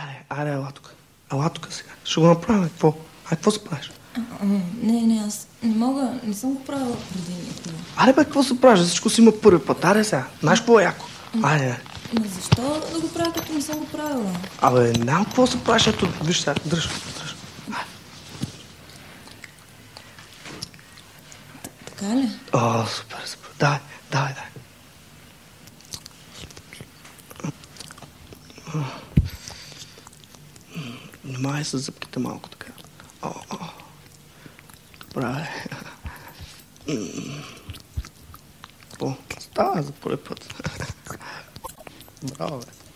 Айде, айде, ела тук. Ела тук сега. Ще го направим. Какво? Ай, какво се правиш? Не, не, аз не мога, не съм го правила преди никога. Айде, бе, какво се правиш? Всичко си има първи път. Айде сега. Знаеш какво е яко? Айде, айде. Но защо да го правя, като не съм го правила? Абе, нямам какво се правиш. Ето, виж сега. Дръж, дръж. Така ли? О, супер, супер. Давай, давай, давай. Внимавай с зъбките малко така. О, о. Добре. О, става за първи път. Браво, бе.